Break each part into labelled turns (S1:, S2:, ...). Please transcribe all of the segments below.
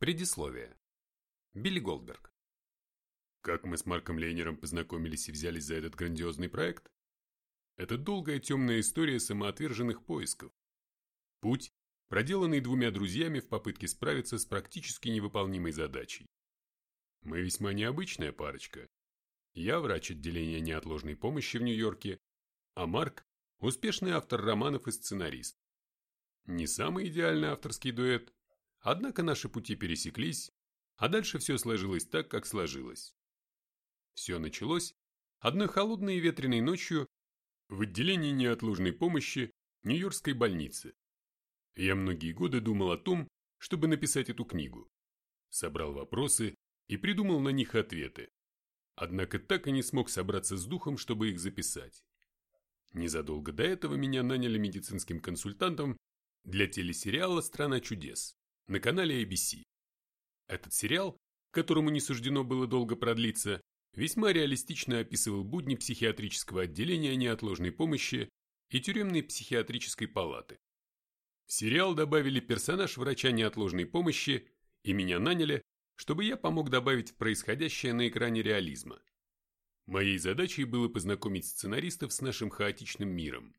S1: Предисловие. Билли Голдберг. Как мы с Марком Лейнером познакомились и взялись за этот грандиозный проект? Это долгая темная история самоотверженных поисков. Путь, проделанный двумя друзьями в попытке справиться с практически невыполнимой задачей. Мы весьма необычная парочка. Я врач отделения неотложной помощи в Нью-Йорке, а Марк – успешный автор романов и сценарист. Не самый идеальный авторский дуэт, Однако наши пути пересеклись, а дальше все сложилось так, как сложилось. Все началось одной холодной и ветреной ночью в отделении неотложной помощи Нью-Йоркской больницы. Я многие годы думал о том, чтобы написать эту книгу. Собрал вопросы и придумал на них ответы. Однако так и не смог собраться с духом, чтобы их записать. Незадолго до этого меня наняли медицинским консультантом для телесериала «Страна чудес» на канале ABC. Этот сериал, которому не суждено было долго продлиться, весьма реалистично описывал будни психиатрического отделения неотложной помощи и тюремной психиатрической палаты. В сериал добавили персонаж врача неотложной помощи и меня наняли, чтобы я помог добавить происходящее на экране реализма. Моей задачей было познакомить сценаристов с нашим хаотичным миром.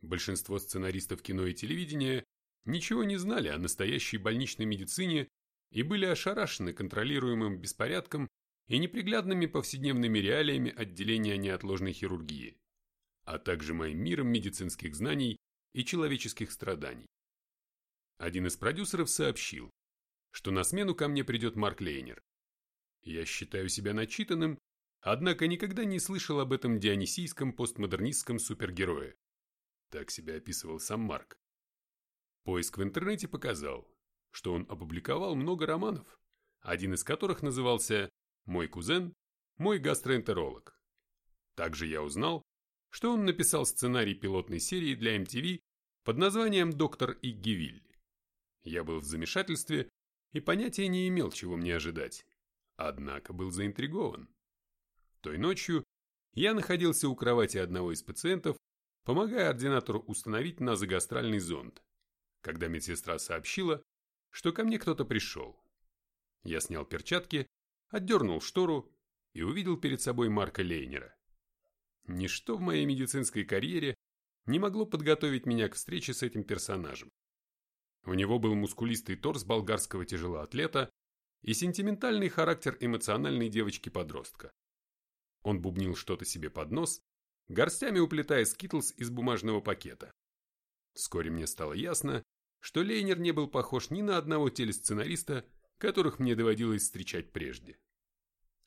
S1: Большинство сценаристов кино и телевидения ничего не знали о настоящей больничной медицине и были ошарашены контролируемым беспорядком и неприглядными повседневными реалиями отделения неотложной хирургии, а также моим миром медицинских знаний и человеческих страданий. Один из продюсеров сообщил, что на смену ко мне придет Марк Лейнер. Я считаю себя начитанным, однако никогда не слышал об этом дионисийском постмодернистском супергерое. Так себя описывал сам Марк. Поиск в интернете показал, что он опубликовал много романов, один из которых назывался «Мой кузен, мой гастроэнтеролог». Также я узнал, что он написал сценарий пилотной серии для MTV под названием «Доктор Иггивиль». Я был в замешательстве и понятия не имел, чего мне ожидать, однако был заинтригован. Той ночью я находился у кровати одного из пациентов, помогая ординатору установить назогастральный зонд когда медсестра сообщила, что ко мне кто-то пришел. Я снял перчатки, отдернул штору и увидел перед собой Марка Лейнера. Ничто в моей медицинской карьере не могло подготовить меня к встрече с этим персонажем. У него был мускулистый торс болгарского тяжелоатлета и сентиментальный характер эмоциональной девочки-подростка. Он бубнил что-то себе под нос, горстями уплетая скитлс из бумажного пакета. Вскоре мне стало ясно, что Лейнер не был похож ни на одного телесценариста, которых мне доводилось встречать прежде.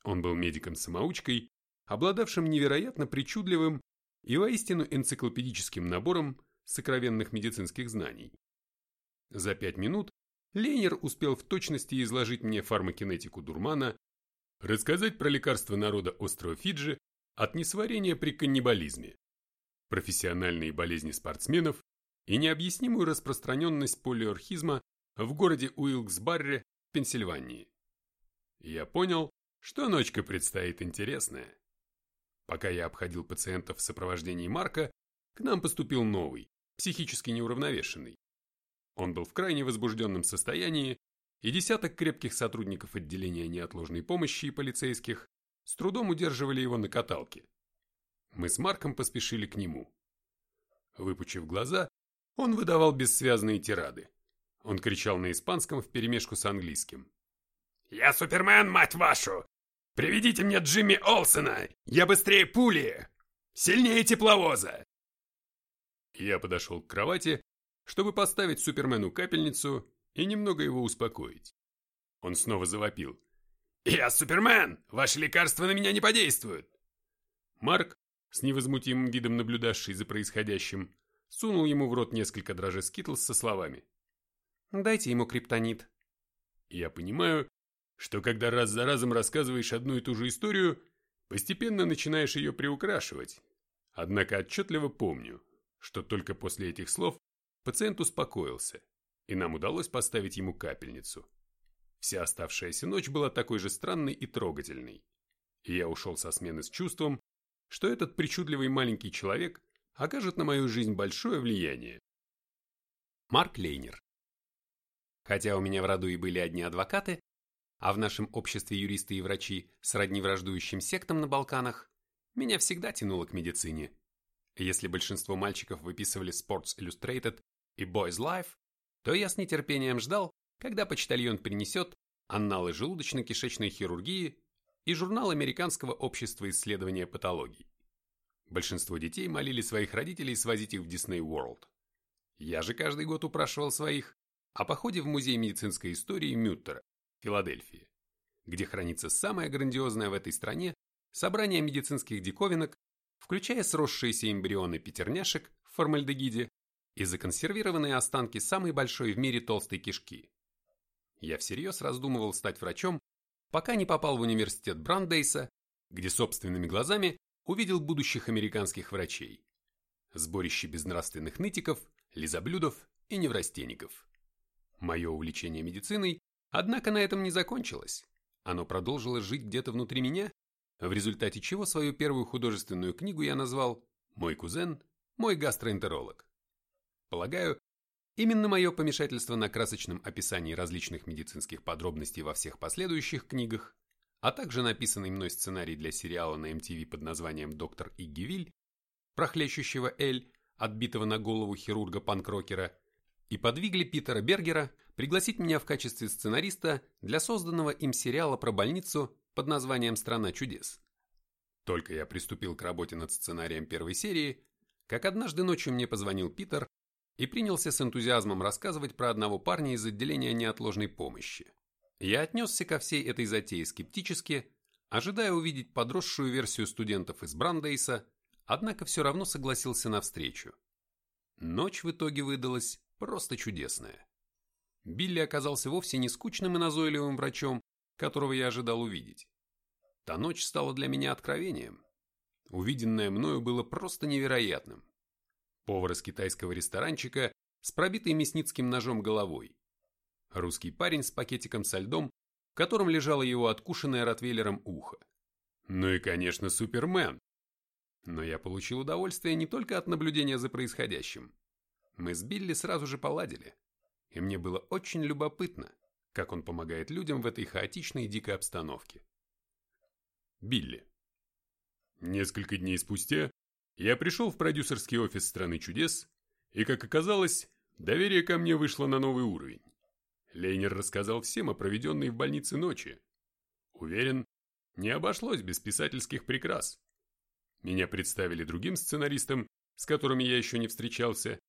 S1: Он был медиком-самоучкой, обладавшим невероятно причудливым и воистину энциклопедическим набором сокровенных медицинских знаний. За пять минут Лейнер успел в точности изложить мне фармакинетику дурмана, рассказать про лекарства народа острова Фиджи от несварения при каннибализме, профессиональные болезни спортсменов и необъяснимую распространенность полиорхизма в городе Уилкс-Барре, Пенсильвании. Я понял, что ночка предстоит интересная. Пока я обходил пациентов в сопровождении Марка, к нам поступил новый, психически неуравновешенный. Он был в крайне возбужденном состоянии, и десяток крепких сотрудников отделения неотложной помощи и полицейских с трудом удерживали его на каталке. Мы с Марком поспешили к нему. Выпучив глаза, он выдавал бессвязные тирады. Он кричал на испанском вперемешку с английским. «Я Супермен, мать вашу! Приведите мне Джимми Олсена! Я быстрее пули! Сильнее тепловоза!» Я подошел к кровати, чтобы поставить Супермену капельницу и немного его успокоить. Он снова завопил. «Я Супермен! Ваши лекарства на меня не подействуют!» Марк, с невозмутимым видом наблюдавший за происходящим, сунул ему в рот несколько дрожжей скитлс со словами. «Дайте ему криптонит». Я понимаю, что когда раз за разом рассказываешь одну и ту же историю, постепенно начинаешь ее приукрашивать. Однако отчетливо помню, что только после этих слов пациент успокоился, и нам удалось поставить ему капельницу. Вся оставшаяся ночь была такой же странной и трогательной. И я ушел со смены с чувством, что этот причудливый маленький человек окажет на мою жизнь большое влияние. Марк Лейнер
S2: Хотя у меня в роду и были одни адвокаты, а в нашем обществе юристы и врачи сродни враждующим сектам на Балканах, меня всегда тянуло к медицине. Если большинство мальчиков выписывали Sports Illustrated и Boys Life, то я с нетерпением ждал, когда почтальон принесет анналы желудочно-кишечной хирургии и журнал Американского общества исследования патологий. Большинство детей молили своих родителей свозить их в Disney World. Я же каждый год упрашивал своих о походе в Музей медицинской истории Мюттера, Филадельфии, где хранится самое грандиозное в этой стране собрание медицинских диковинок, включая сросшиеся эмбрионы пятерняшек в формальдегиде и законсервированные останки самой большой в мире толстой кишки. Я всерьез раздумывал стать врачом, пока не попал в университет Брандейса, где собственными глазами увидел будущих американских врачей. Сборище безнравственных нытиков, лизоблюдов и неврастенников. Мое увлечение медициной, однако, на этом не закончилось. Оно продолжило жить где-то внутри меня, в результате чего свою первую художественную книгу я назвал «Мой кузен, мой гастроэнтеролог». Полагаю, именно мое помешательство на красочном описании различных медицинских подробностей во всех последующих книгах, а также написанный мной сценарий для сериала на MTV под названием «Доктор Игги Виль», прохлещущего Эль, отбитого на голову хирурга Панкрокера, и подвигли Питера Бергера пригласить меня в качестве сценариста для созданного им сериала про больницу под названием «Страна чудес». Только я приступил к работе над сценарием первой серии, как однажды ночью мне позвонил Питер и принялся с энтузиазмом рассказывать про одного парня из отделения неотложной помощи. Я отнесся ко всей этой затее скептически, ожидая увидеть подросшую версию студентов из Брандейса, однако все равно согласился на встречу. Ночь в итоге выдалась Просто чудесное. Билли оказался вовсе не скучным и назойливым врачом, которого я ожидал увидеть. Та ночь стала для меня откровением. Увиденное мною было просто невероятным. Повар из китайского ресторанчика с пробитой мясницким ножом головой. Русский парень с пакетиком со льдом, в котором лежало его откушенное ротвейлером ухо. Ну и, конечно, Супермен. Но я получил удовольствие не только от наблюдения за происходящим, мы с Билли сразу же поладили, и мне было очень любопытно, как он помогает людям в этой хаотичной и дикой обстановке. Билли. Несколько дней спустя я пришел в продюсерский офис «Страны чудес», и, как оказалось, доверие ко мне вышло на новый уровень. Лейнер рассказал всем о проведенной в больнице ночи. Уверен, не обошлось без писательских прикрас. Меня представили другим сценаристам, с которыми я еще не встречался,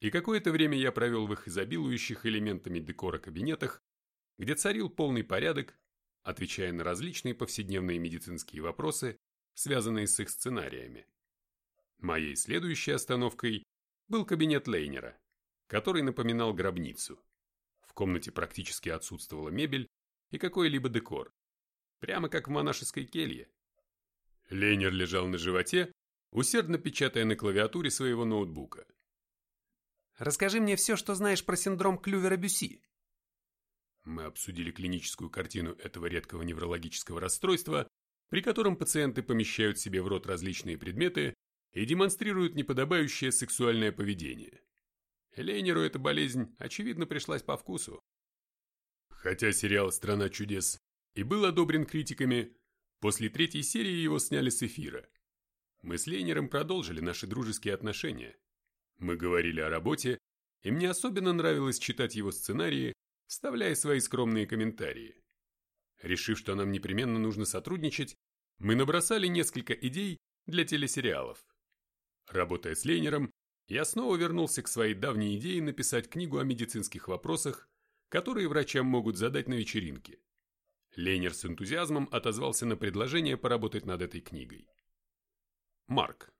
S2: и какое-то время я провел в их изобилующих элементами декора кабинетах, где царил полный порядок, отвечая на различные повседневные медицинские вопросы, связанные с их сценариями. Моей следующей остановкой был кабинет Лейнера, который напоминал гробницу. В комнате практически отсутствовала мебель и какой-либо декор, прямо как в монашеской келье. Лейнер лежал на животе, усердно печатая на клавиатуре своего ноутбука.
S3: Расскажи мне все, что знаешь про синдром Клювера-Бюси.
S1: Мы обсудили клиническую картину этого редкого неврологического расстройства, при котором пациенты помещают себе в рот различные предметы и демонстрируют неподобающее сексуальное поведение. Лейнеру эта болезнь, очевидно, пришлась по вкусу. Хотя сериал «Страна чудес» и был одобрен критиками, после третьей серии его сняли с эфира. Мы с Лейнером продолжили наши дружеские отношения, мы говорили о работе, и мне особенно нравилось читать его сценарии, вставляя свои скромные комментарии. Решив, что нам непременно нужно сотрудничать, мы набросали несколько идей для телесериалов. Работая с Лейнером, я снова вернулся к своей давней идее написать книгу о медицинских вопросах, которые врачам могут задать на вечеринке. Лейнер с энтузиазмом отозвался на предложение поработать над этой книгой. Марк.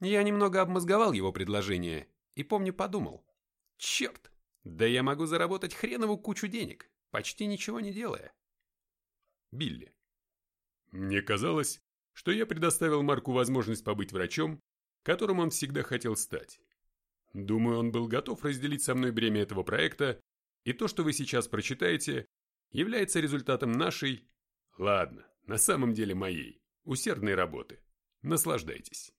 S3: Я немного обмозговал его предложение и, помню, подумал. Черт, да я могу заработать хренову кучу денег, почти ничего не делая.
S1: Билли. Мне казалось, что я предоставил Марку возможность побыть врачом, которым он всегда хотел стать. Думаю, он был готов разделить со мной бремя этого проекта, и то, что вы сейчас прочитаете, является результатом нашей, ладно, на самом деле моей, усердной работы. Наслаждайтесь.